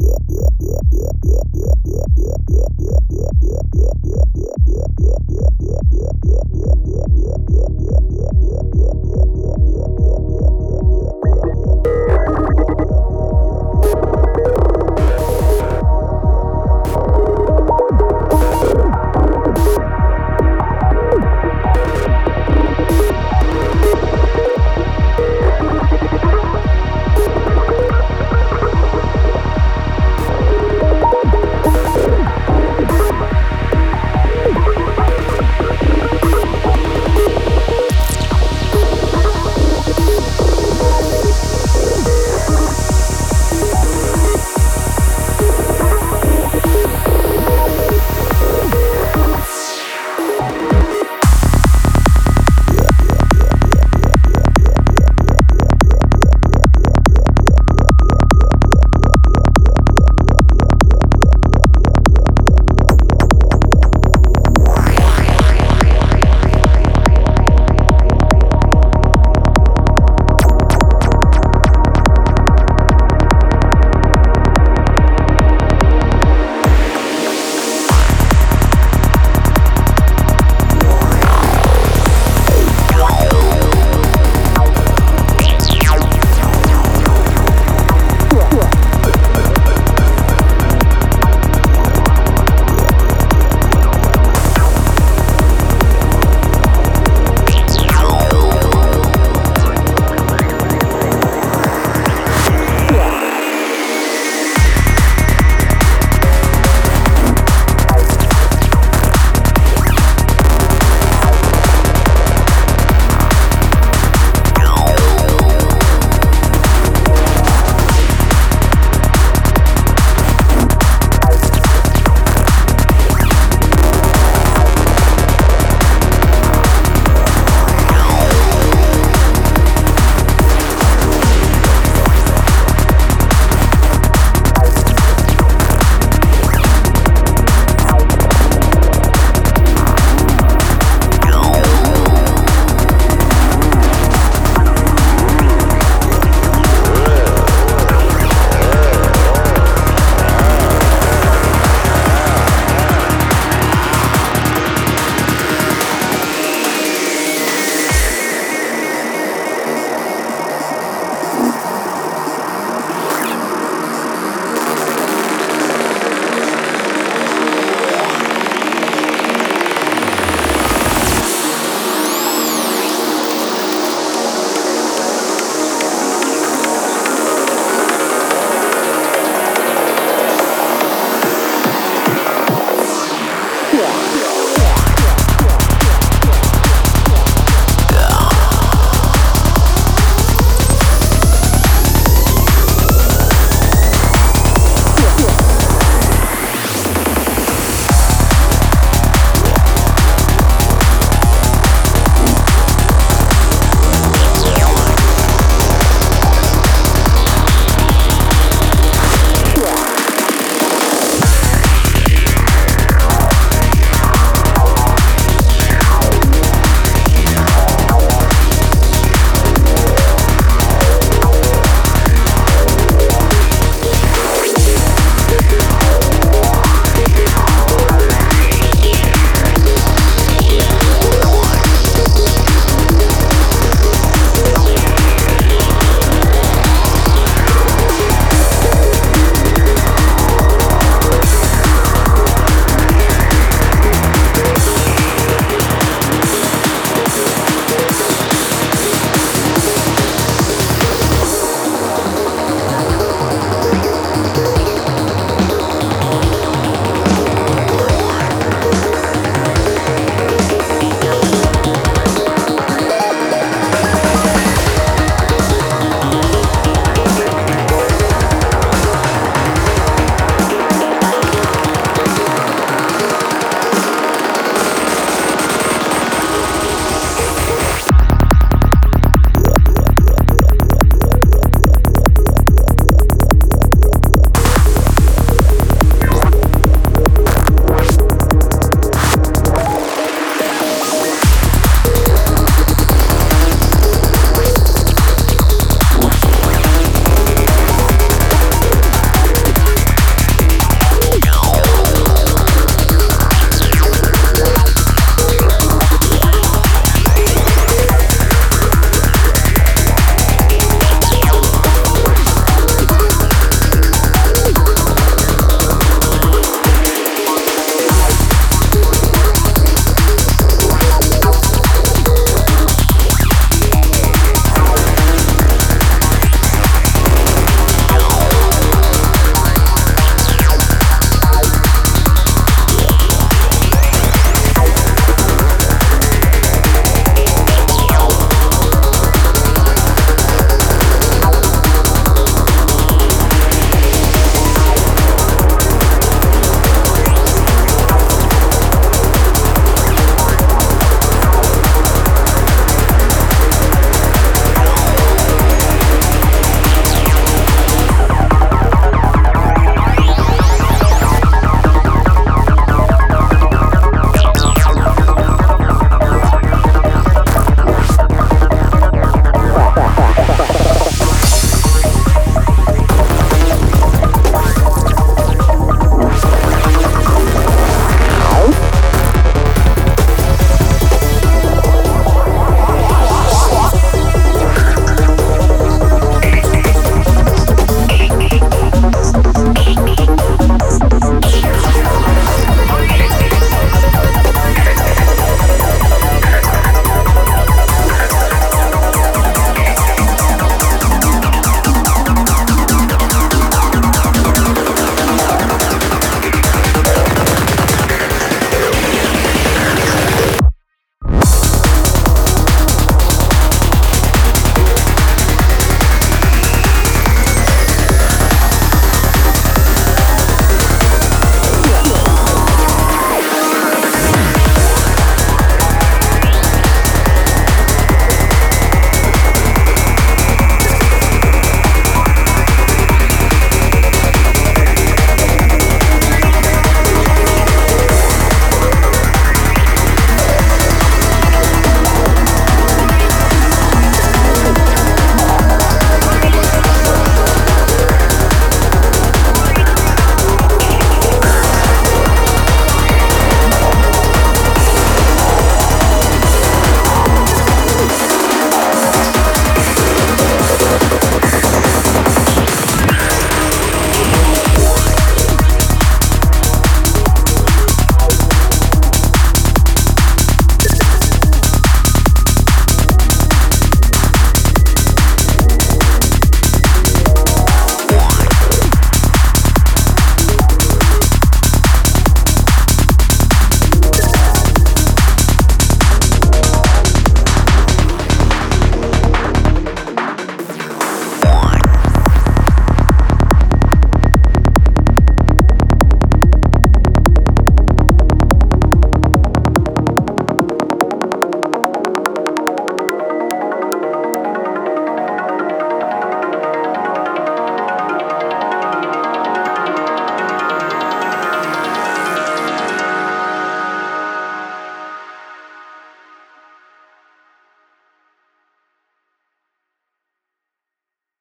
Yeah.